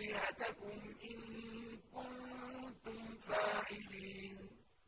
آلهتكم